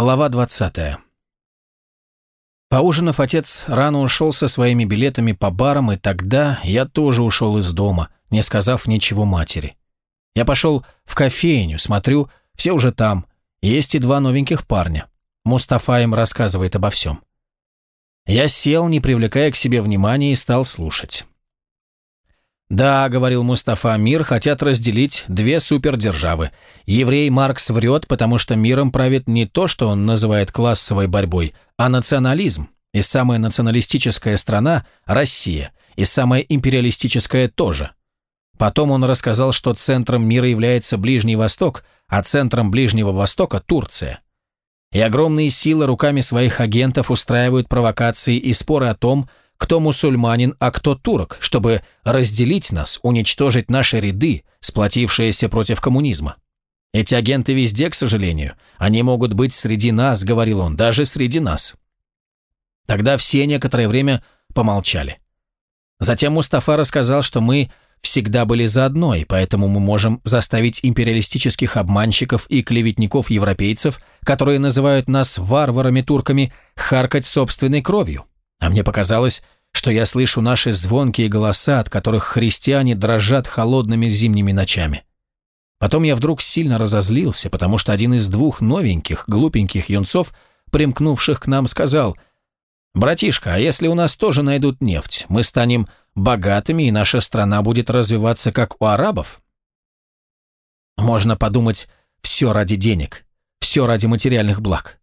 Глава 20. Поужинав, отец рано ушел со своими билетами по барам, и тогда я тоже ушел из дома, не сказав ничего матери. Я пошел в кофейню, смотрю, все уже там, есть и два новеньких парня. Мустафа им рассказывает обо всем. Я сел, не привлекая к себе внимания, и стал слушать. «Да», — говорил Мустафа, — «мир хотят разделить две супердержавы. Еврей Маркс врет, потому что миром правит не то, что он называет классовой борьбой, а национализм. И самая националистическая страна – Россия, и самая империалистическая тоже. Потом он рассказал, что центром мира является Ближний Восток, а центром Ближнего Востока – Турция. И огромные силы руками своих агентов устраивают провокации и споры о том, кто мусульманин, а кто турок, чтобы разделить нас, уничтожить наши ряды, сплотившиеся против коммунизма. Эти агенты везде, к сожалению. Они могут быть среди нас, говорил он, даже среди нас. Тогда все некоторое время помолчали. Затем Мустафа рассказал, что мы всегда были заодно, и поэтому мы можем заставить империалистических обманщиков и клеветников-европейцев, которые называют нас варварами-турками, харкать собственной кровью. А мне показалось, что я слышу наши звонкие голоса, от которых христиане дрожат холодными зимними ночами. Потом я вдруг сильно разозлился, потому что один из двух новеньких, глупеньких юнцов, примкнувших к нам, сказал, «Братишка, а если у нас тоже найдут нефть, мы станем богатыми, и наша страна будет развиваться, как у арабов?» Можно подумать, все ради денег, все ради материальных благ.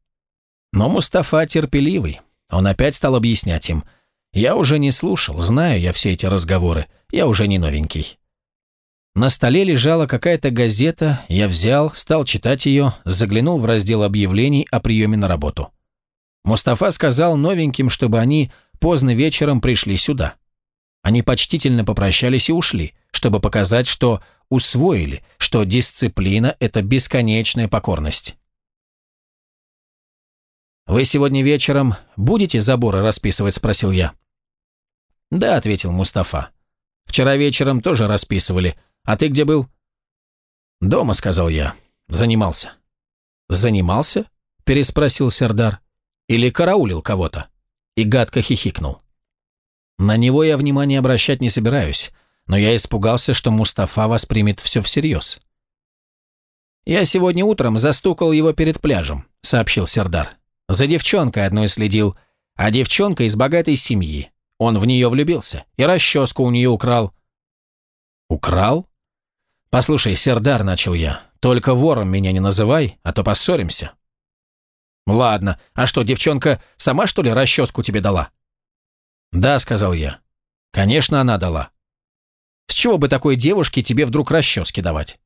Но Мустафа терпеливый, он опять стал объяснять им. Я уже не слушал, знаю я все эти разговоры, я уже не новенький. На столе лежала какая-то газета, я взял, стал читать ее, заглянул в раздел объявлений о приеме на работу. Мустафа сказал новеньким, чтобы они поздно вечером пришли сюда. Они почтительно попрощались и ушли, чтобы показать, что усвоили, что дисциплина – это бесконечная покорность. «Вы сегодня вечером будете заборы расписывать?» – спросил я. «Да», – ответил Мустафа. «Вчера вечером тоже расписывали. А ты где был?» «Дома», – сказал я. «Занимался». «Занимался?» – переспросил Сердар. «Или караулил кого-то?» И гадко хихикнул. На него я внимания обращать не собираюсь, но я испугался, что Мустафа воспримет все всерьез. «Я сегодня утром застукал его перед пляжем», — сообщил Сердар. За девчонкой одной следил, а девчонка из богатой семьи. Он в нее влюбился и расческу у нее украл. Украл? Послушай, Сердар, начал я, только вором меня не называй, а то поссоримся. Ладно, а что, девчонка сама что ли расческу тебе дала? Да, сказал я. Конечно, она дала. С чего бы такой девушке тебе вдруг расчески давать?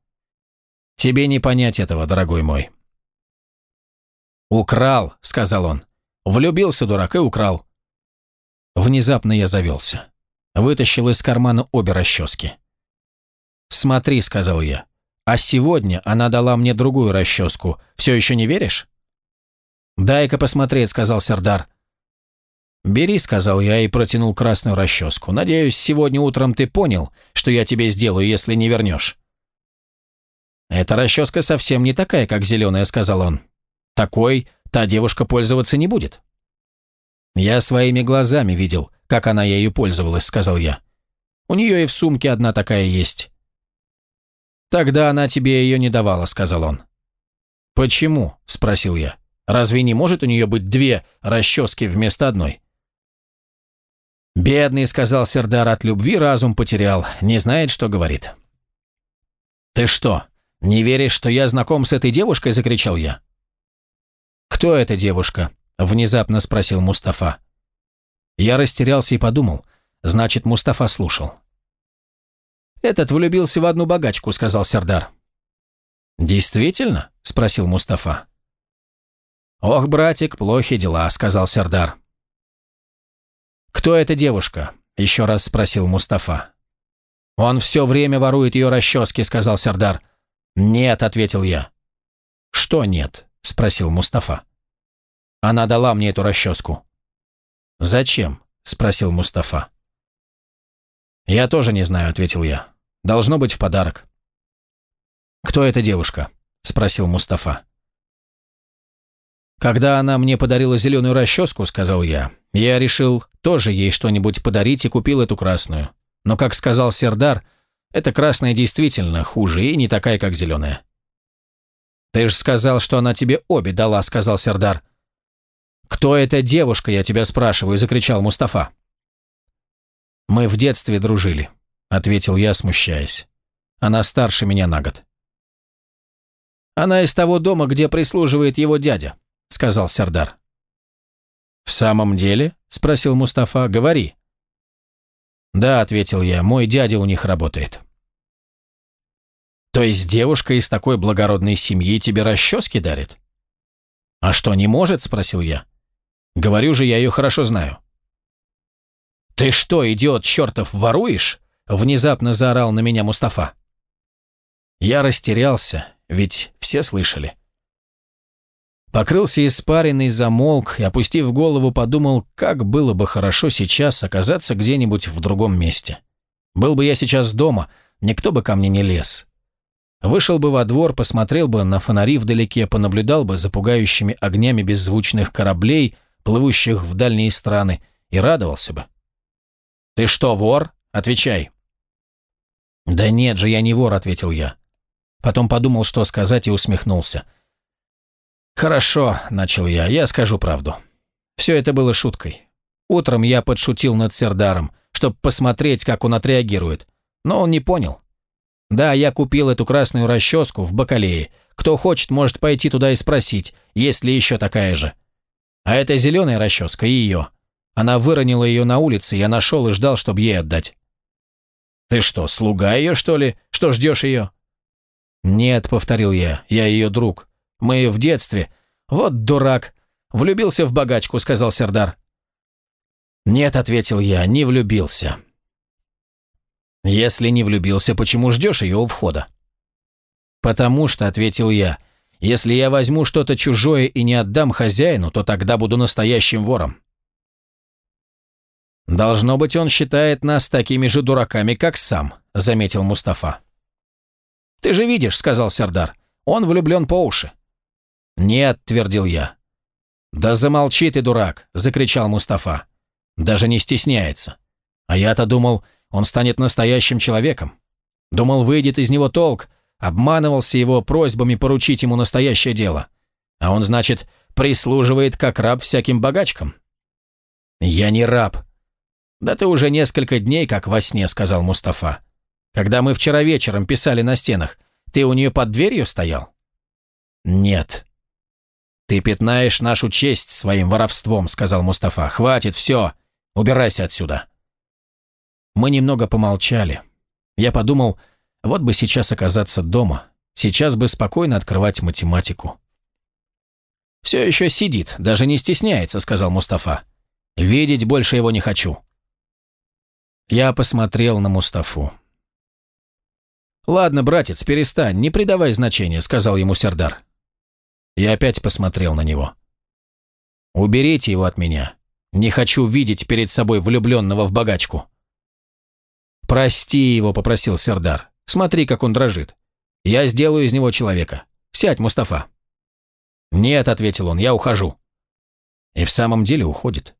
Тебе не понять этого, дорогой мой. «Украл», — сказал он. «Влюбился дурак и украл». Внезапно я завелся. Вытащил из кармана обе расчески. «Смотри», — сказал я. «А сегодня она дала мне другую расческу. Все еще не веришь?» «Дай-ка посмотреть», — сказал Сердар. «Бери», — сказал я и протянул красную расческу. «Надеюсь, сегодня утром ты понял, что я тебе сделаю, если не вернешь». «Эта расческа совсем не такая, как зеленая», — сказал он. Такой та девушка пользоваться не будет. Я своими глазами видел, как она ею пользовалась, сказал я. У нее и в сумке одна такая есть. Тогда она тебе ее не давала, сказал он. Почему? спросил я. Разве не может у нее быть две расчески вместо одной? Бедный, сказал Сердар, от любви разум потерял, не знает, что говорит. Ты что, не веришь, что я знаком с этой девушкой, закричал я. «Кто эта девушка?» – внезапно спросил Мустафа. Я растерялся и подумал. Значит, Мустафа слушал. «Этот влюбился в одну богачку», – сказал Сердар. «Действительно?» – спросил Мустафа. «Ох, братик, плохи дела», – сказал Сердар. «Кто эта девушка?» – еще раз спросил Мустафа. «Он все время ворует ее расчески», – сказал Сердар. «Нет», – ответил я. «Что нет?» – спросил Мустафа. «Она дала мне эту расческу». «Зачем?» – спросил Мустафа. «Я тоже не знаю», – ответил я. «Должно быть в подарок». «Кто эта девушка?» – спросил Мустафа. «Когда она мне подарила зеленую расческу, — сказал я, — я решил тоже ей что-нибудь подарить и купил эту красную. Но, как сказал Сердар, эта красная действительно хуже и не такая, как зеленая». «Ты же сказал, что она тебе обе дала», — сказал Сердар. «Кто эта девушка, я тебя спрашиваю?» — закричал Мустафа. «Мы в детстве дружили», — ответил я, смущаясь. «Она старше меня на год». «Она из того дома, где прислуживает его дядя», — сказал Сердар. «В самом деле?» — спросил Мустафа. «Говори». «Да», — ответил я, — «мой дядя у них работает». «То есть девушка из такой благородной семьи тебе расчески дарит?» «А что, не может?» — спросил я. «Говорю же, я ее хорошо знаю». «Ты что, идиот чертов, воруешь?» — внезапно заорал на меня Мустафа. Я растерялся, ведь все слышали. Покрылся испаренный, замолк и, опустив голову, подумал, как было бы хорошо сейчас оказаться где-нибудь в другом месте. Был бы я сейчас дома, никто бы ко мне не лез. Вышел бы во двор, посмотрел бы на фонари вдалеке, понаблюдал бы за пугающими огнями беззвучных кораблей, плывущих в дальние страны, и радовался бы. «Ты что, вор? Отвечай». «Да нет же, я не вор», — ответил я. Потом подумал, что сказать, и усмехнулся. «Хорошо», — начал я, — «я скажу правду. Все это было шуткой. Утром я подшутил над Сердаром, чтобы посмотреть, как он отреагирует. Но он не понял. Да, я купил эту красную расческу в Бакалее. Кто хочет, может пойти туда и спросить, есть ли еще такая же. А это зеленая расческа и ее. Она выронила ее на улице, я нашел и ждал, чтобы ей отдать. «Ты что, слуга ее, что ли? Что ждешь ее?» «Нет», — повторил я, — «я ее друг. Мы в детстве. Вот дурак. Влюбился в богачку», — сказал Сердар. «Нет», — ответил я, — «не влюбился». «Если не влюбился, почему ждешь ее у входа?» «Потому что», — ответил я, — «если я возьму что-то чужое и не отдам хозяину, то тогда буду настоящим вором». «Должно быть, он считает нас такими же дураками, как сам», — заметил Мустафа. «Ты же видишь», — сказал Сердар, — «он влюблен по уши». «Нет», — твердил я. «Да замолчи ты, дурак», — закричал Мустафа. «Даже не стесняется. А я-то думал, он станет настоящим человеком. Думал, выйдет из него толк, обманывался его просьбами поручить ему настоящее дело. А он, значит, прислуживает как раб всяким богачкам». «Я не раб». «Да ты уже несколько дней как во сне», — сказал Мустафа. Когда мы вчера вечером писали на стенах, ты у нее под дверью стоял? Нет. Ты пятнаешь нашу честь своим воровством, сказал Мустафа. Хватит, все. Убирайся отсюда. Мы немного помолчали. Я подумал, вот бы сейчас оказаться дома. Сейчас бы спокойно открывать математику. «Все еще сидит, даже не стесняется», — сказал Мустафа. «Видеть больше его не хочу». Я посмотрел на Мустафу. «Ладно, братец, перестань, не придавай значения», — сказал ему Сердар. Я опять посмотрел на него. «Уберите его от меня. Не хочу видеть перед собой влюбленного в богачку». «Прости его», — попросил Сердар. «Смотри, как он дрожит. Я сделаю из него человека. Сядь, Мустафа». «Нет», — ответил он, — «я ухожу». И в самом деле уходит.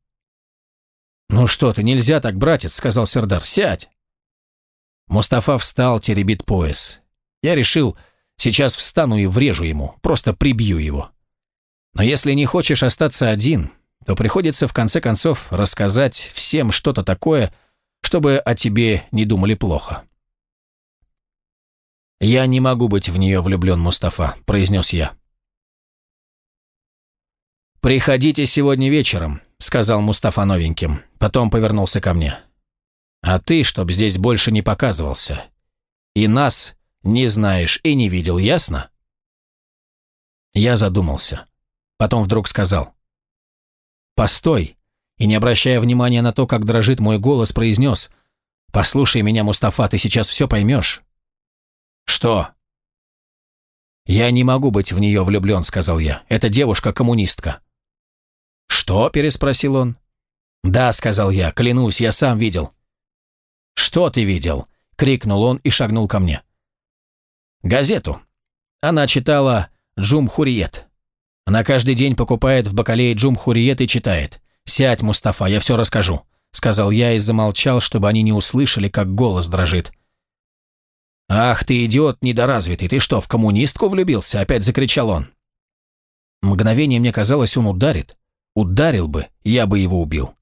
«Ну что ты, нельзя так, братец», — сказал Сердар. «Сядь». Мустафа встал, теребит пояс. Я решил, сейчас встану и врежу ему, просто прибью его. Но если не хочешь остаться один, то приходится в конце концов рассказать всем что-то такое, чтобы о тебе не думали плохо. «Я не могу быть в нее влюблен, Мустафа», — произнес я. «Приходите сегодня вечером», — сказал Мустафа новеньким, потом повернулся ко мне. А ты, чтоб здесь больше не показывался. И нас не знаешь и не видел, ясно?» Я задумался. Потом вдруг сказал. «Постой!» И, не обращая внимания на то, как дрожит мой голос, произнес. «Послушай меня, Мустафа, ты сейчас все поймешь». «Что?» «Я не могу быть в нее влюблен», — сказал я. «Эта девушка-коммунистка». «Что?» — переспросил он. «Да», — сказал я, — «клянусь, я сам видел». «Что ты видел?» — крикнул он и шагнул ко мне. «Газету. Она читала «Джум Хуриет». Она каждый день покупает в бакалее Джум Хуриет и читает. «Сядь, Мустафа, я все расскажу», — сказал я и замолчал, чтобы они не услышали, как голос дрожит. «Ах ты, идиот недоразвитый, ты что, в коммунистку влюбился?» — опять закричал он. Мгновение мне казалось, он ударит. Ударил бы, я бы его убил.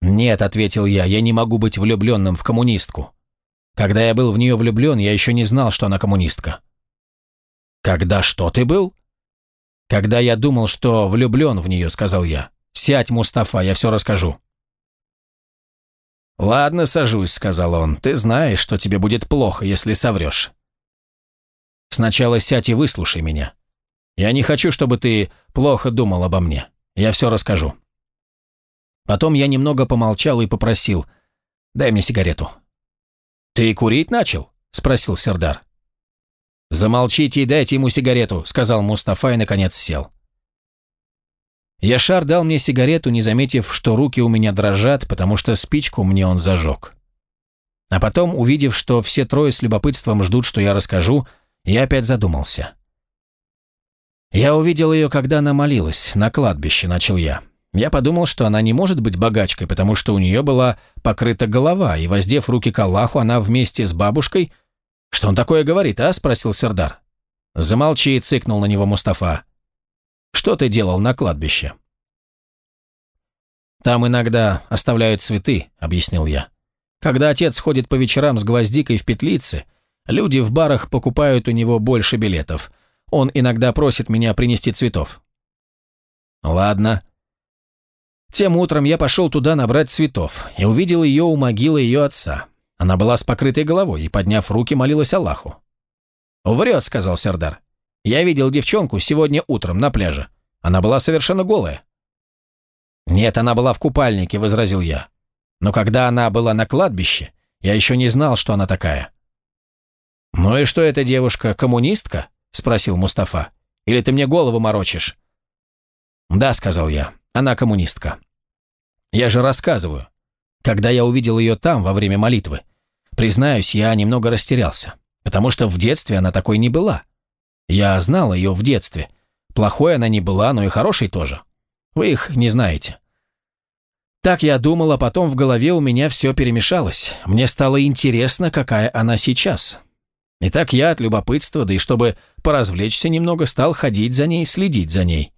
«Нет», — ответил я, — «я не могу быть влюбленным в коммунистку. Когда я был в нее влюблен, я еще не знал, что она коммунистка». «Когда что ты был?» «Когда я думал, что влюблен в нее», — сказал я. «Сядь, Мустафа, я все расскажу». «Ладно, сажусь», — сказал он. «Ты знаешь, что тебе будет плохо, если соврешь». «Сначала сядь и выслушай меня. Я не хочу, чтобы ты плохо думал обо мне. Я все расскажу». Потом я немного помолчал и попросил. «Дай мне сигарету». «Ты курить начал?» — спросил Сердар. «Замолчите и дайте ему сигарету», — сказал Мустафа и, наконец, сел. Яшар дал мне сигарету, не заметив, что руки у меня дрожат, потому что спичку мне он зажег. А потом, увидев, что все трое с любопытством ждут, что я расскажу, я опять задумался. Я увидел ее, когда она молилась, на кладбище, начал я. Я подумал, что она не может быть богачкой, потому что у нее была покрыта голова, и, воздев руки к Аллаху, она вместе с бабушкой «Что он такое говорит, а?» – спросил Сердар. «Замолчи», – цыкнул на него Мустафа. «Что ты делал на кладбище?» «Там иногда оставляют цветы», – объяснил я. «Когда отец ходит по вечерам с гвоздикой в петлице, люди в барах покупают у него больше билетов. Он иногда просит меня принести цветов». «Ладно». Тем утром я пошел туда набрать цветов и увидел ее у могилы ее отца. Она была с покрытой головой и, подняв руки, молилась Аллаху. «Врет», — сказал Сердар. «Я видел девчонку сегодня утром на пляже. Она была совершенно голая». «Нет, она была в купальнике», — возразил я. «Но когда она была на кладбище, я еще не знал, что она такая». «Ну и что эта девушка, коммунистка?» — спросил Мустафа. «Или ты мне голову морочишь?» «Да», — сказал я, — «она коммунистка». «Я же рассказываю. Когда я увидел ее там, во время молитвы, Признаюсь, я немного растерялся, потому что в детстве она такой не была. Я знал ее в детстве. Плохой она не была, но и хорошей тоже. Вы их не знаете. Так я думал, а потом в голове у меня все перемешалось. Мне стало интересно, какая она сейчас. И так я от любопытства, да и чтобы поразвлечься немного, стал ходить за ней, следить за ней.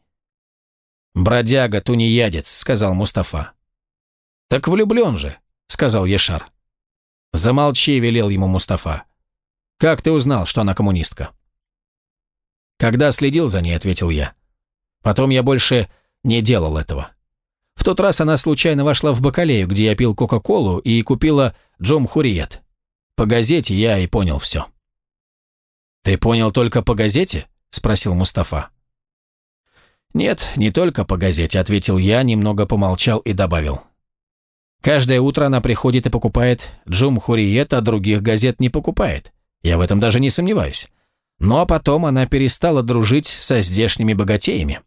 «Бродяга, тунеядец», — сказал Мустафа. «Так влюблен же», — сказал Ешар. «Замолчи», — велел ему Мустафа. «Как ты узнал, что она коммунистка?» «Когда следил за ней», — ответил я. «Потом я больше не делал этого. В тот раз она случайно вошла в Бакалею, где я пил Кока-Колу, и купила Джом Хуриет. По газете я и понял все». «Ты понял только по газете?» — спросил Мустафа. «Нет, не только по газете», — ответил я, немного помолчал и добавил. Каждое утро она приходит и покупает Джум Хуриет, а других газет не покупает. Я в этом даже не сомневаюсь. А потом она перестала дружить со здешними богатеями.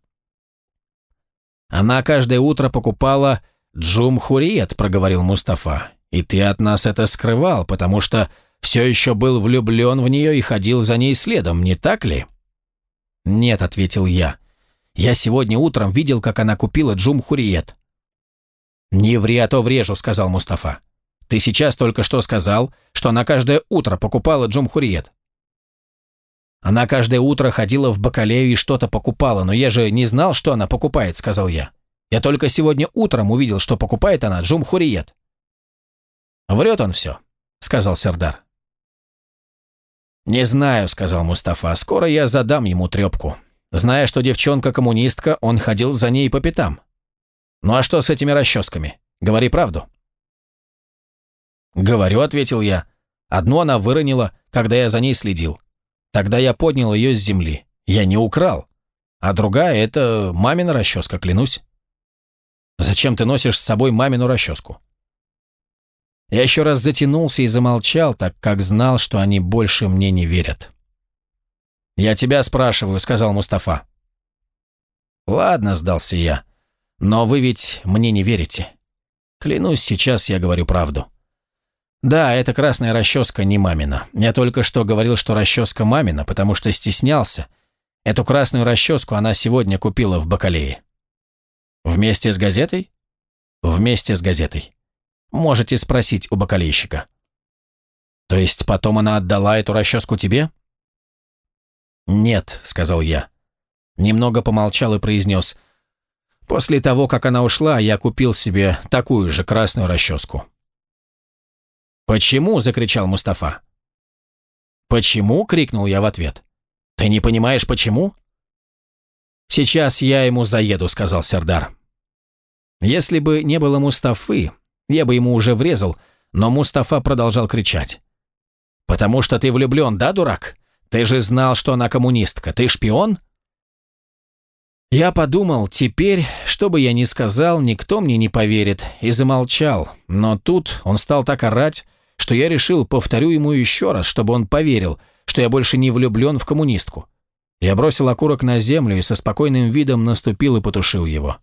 Она каждое утро покупала Джум Хуриет, проговорил Мустафа. И ты от нас это скрывал, потому что все еще был влюблен в нее и ходил за ней следом, не так ли? Нет, ответил я. Я сегодня утром видел, как она купила Джум Хуриет. «Не ври, а то врежу», — сказал Мустафа. «Ты сейчас только что сказал, что она каждое утро покупала джумхуриет». «Она каждое утро ходила в бакалею и что-то покупала, но я же не знал, что она покупает», — сказал я. «Я только сегодня утром увидел, что покупает она джумхуриет». «Врет он все», — сказал Сердар. «Не знаю», — сказал Мустафа. «Скоро я задам ему трепку. Зная, что девчонка коммунистка, он ходил за ней по пятам. «Ну а что с этими расческами? Говори правду». «Говорю», — ответил я. «Одну она выронила, когда я за ней следил. Тогда я поднял ее с земли. Я не украл. А другая — это мамина расческа, клянусь». «Зачем ты носишь с собой мамину расческу?» Я еще раз затянулся и замолчал, так как знал, что они больше мне не верят. «Я тебя спрашиваю», — сказал Мустафа. «Ладно», — сдался я. Но вы ведь мне не верите. Клянусь, сейчас я говорю правду. Да, эта красная расческа не мамина. Я только что говорил, что расческа мамина, потому что стеснялся. Эту красную расческу она сегодня купила в Бакалее. Вместе с газетой? Вместе с газетой. Можете спросить у бакалейщика. То есть потом она отдала эту расческу тебе? Нет, сказал я. Немного помолчал и произнес. После того, как она ушла, я купил себе такую же красную расческу. «Почему?» – закричал Мустафа. «Почему?» – крикнул я в ответ. «Ты не понимаешь, почему?» «Сейчас я ему заеду», – сказал Сердар. Если бы не было Мустафы, я бы ему уже врезал, но Мустафа продолжал кричать. «Потому что ты влюблен, да, дурак? Ты же знал, что она коммунистка. Ты шпион?» Я подумал, теперь, что бы я ни сказал, никто мне не поверит, и замолчал, но тут он стал так орать, что я решил, повторю ему еще раз, чтобы он поверил, что я больше не влюблен в коммунистку. Я бросил окурок на землю и со спокойным видом наступил и потушил его.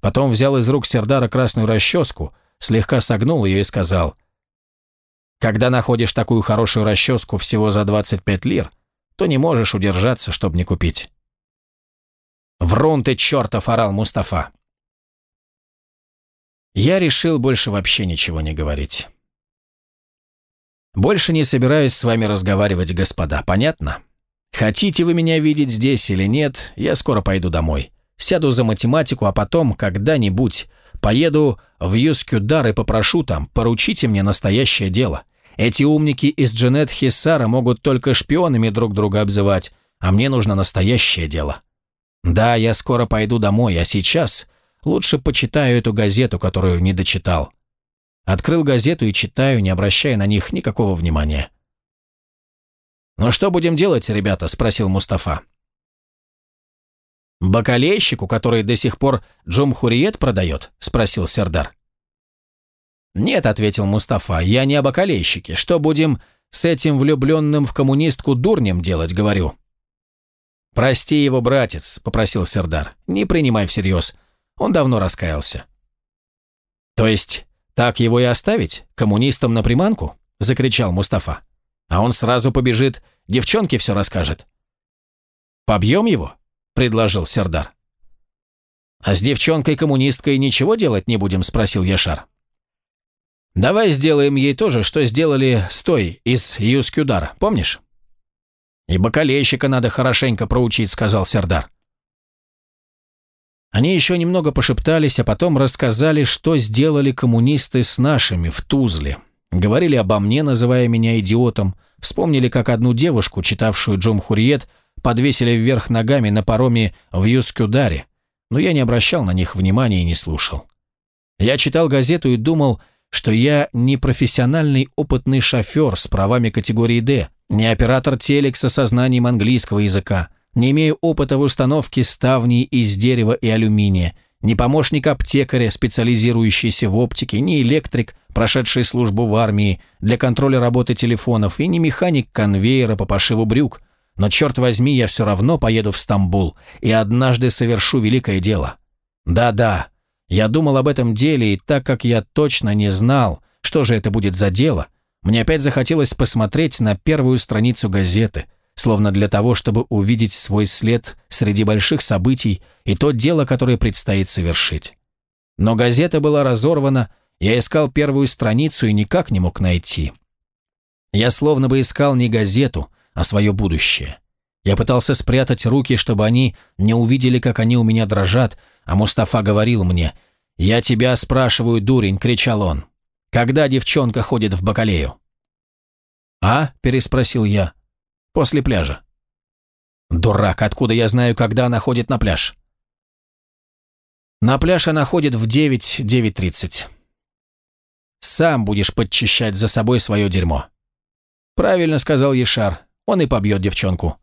Потом взял из рук Сердара красную расческу, слегка согнул ее и сказал, «Когда находишь такую хорошую расческу всего за 25 лир, то не можешь удержаться, чтобы не купить». «Врун ты, чертов!» – орал Мустафа. Я решил больше вообще ничего не говорить. Больше не собираюсь с вами разговаривать, господа, понятно? Хотите вы меня видеть здесь или нет, я скоро пойду домой. Сяду за математику, а потом когда-нибудь поеду в Юскюдар и попрошу там, поручите мне настоящее дело. Эти умники из Джанет Хиссара могут только шпионами друг друга обзывать, а мне нужно настоящее дело. Да, я скоро пойду домой, а сейчас лучше почитаю эту газету, которую не дочитал. Открыл газету и читаю, не обращая на них никакого внимания. «Ну что будем делать, ребята?» – спросил Мустафа. «Бакалейщику, который до сих пор Джумхуриет продает?» – спросил Сердар. «Нет», – ответил Мустафа, – «я не о бакалейщике. Что будем с этим влюбленным в коммунистку дурнем делать, говорю?» «Прости его, братец», – попросил Сердар. «Не принимай всерьез. Он давно раскаялся». «То есть так его и оставить? Коммунистам на приманку?» – закричал Мустафа. «А он сразу побежит, девчонке все расскажет». «Побьем его?» предложил Сердар. «А с девчонкой-коммунисткой ничего делать не будем?» – спросил Яшар. «Давай сделаем ей то же, что сделали с той из Юскюдара, помнишь?» «И бакалейщика надо хорошенько проучить», – сказал Сердар. Они еще немного пошептались, а потом рассказали, что сделали коммунисты с нашими в Тузле. Говорили обо мне, называя меня идиотом, вспомнили, как одну девушку, читавшую Джом Хуриет, подвесили вверх ногами на пароме в Юскюдаре, но я не обращал на них внимания и не слушал. Я читал газету и думал, что я не профессиональный опытный шофер с правами категории «Д», не оператор телекса со знанием английского языка, не имею опыта в установке ставней из дерева и алюминия, не помощник аптекаря, специализирующийся в оптике, не электрик, прошедший службу в армии для контроля работы телефонов, и не механик конвейера по пошиву брюк, но, черт возьми, я все равно поеду в Стамбул и однажды совершу великое дело. Да-да, я думал об этом деле, и так как я точно не знал, что же это будет за дело, мне опять захотелось посмотреть на первую страницу газеты, словно для того, чтобы увидеть свой след среди больших событий и то дело, которое предстоит совершить. Но газета была разорвана, я искал первую страницу и никак не мог найти. Я словно бы искал не газету, а свое будущее. Я пытался спрятать руки, чтобы они не увидели, как они у меня дрожат, а Мустафа говорил мне, «Я тебя спрашиваю, дурень», — кричал он. «Когда девчонка ходит в бакалею?» «А?» — переспросил я. «После пляжа». «Дурак, откуда я знаю, когда она ходит на пляж?» «На пляж она ходит в 9-9.30». «Сам будешь подчищать за собой свое дерьмо». «Правильно», — сказал Ешар. Он и побьет девчонку».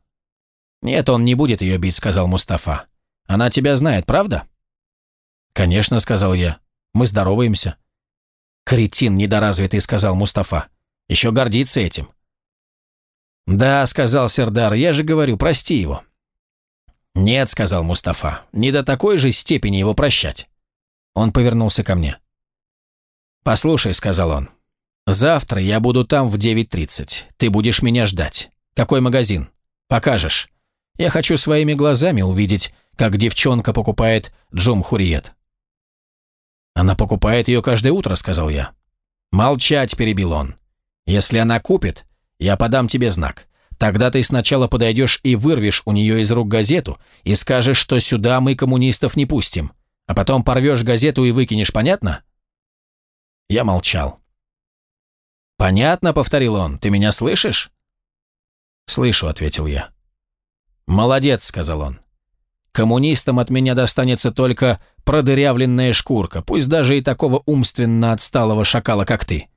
«Нет, он не будет ее бить», — сказал Мустафа. «Она тебя знает, правда?» «Конечно», — сказал я. «Мы здороваемся». «Кретин недоразвитый», — сказал Мустафа. «Еще гордится этим». «Да», — сказал Сердар, — «я же говорю, прости его». «Нет», — сказал Мустафа, — «не до такой же степени его прощать». Он повернулся ко мне. «Послушай», — сказал он, — «завтра я буду там в 9.30. Ты будешь меня ждать. Какой магазин? Покажешь. Я хочу своими глазами увидеть, как девчонка покупает джумхуриет». «Она покупает ее каждое утро», — сказал я. «Молчать», — перебил он. «Если она купит, я подам тебе знак. Тогда ты сначала подойдешь и вырвешь у нее из рук газету и скажешь, что сюда мы коммунистов не пустим, а потом порвешь газету и выкинешь, понятно?» Я молчал. «Понятно», — повторил он, — «ты меня слышишь?» «Слышу», — ответил я. «Молодец», — сказал он. «Коммунистам от меня достанется только продырявленная шкурка, пусть даже и такого умственно отсталого шакала, как ты.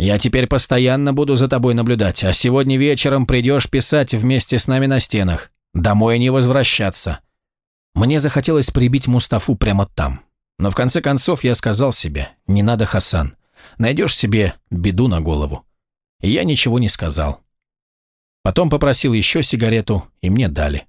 Я теперь постоянно буду за тобой наблюдать, а сегодня вечером придешь писать вместе с нами на стенах. Домой не возвращаться». Мне захотелось прибить Мустафу прямо там. Но в конце концов я сказал себе, не надо, Хасан. Найдешь себе беду на голову. И я ничего не сказал. Потом попросил еще сигарету, и мне дали.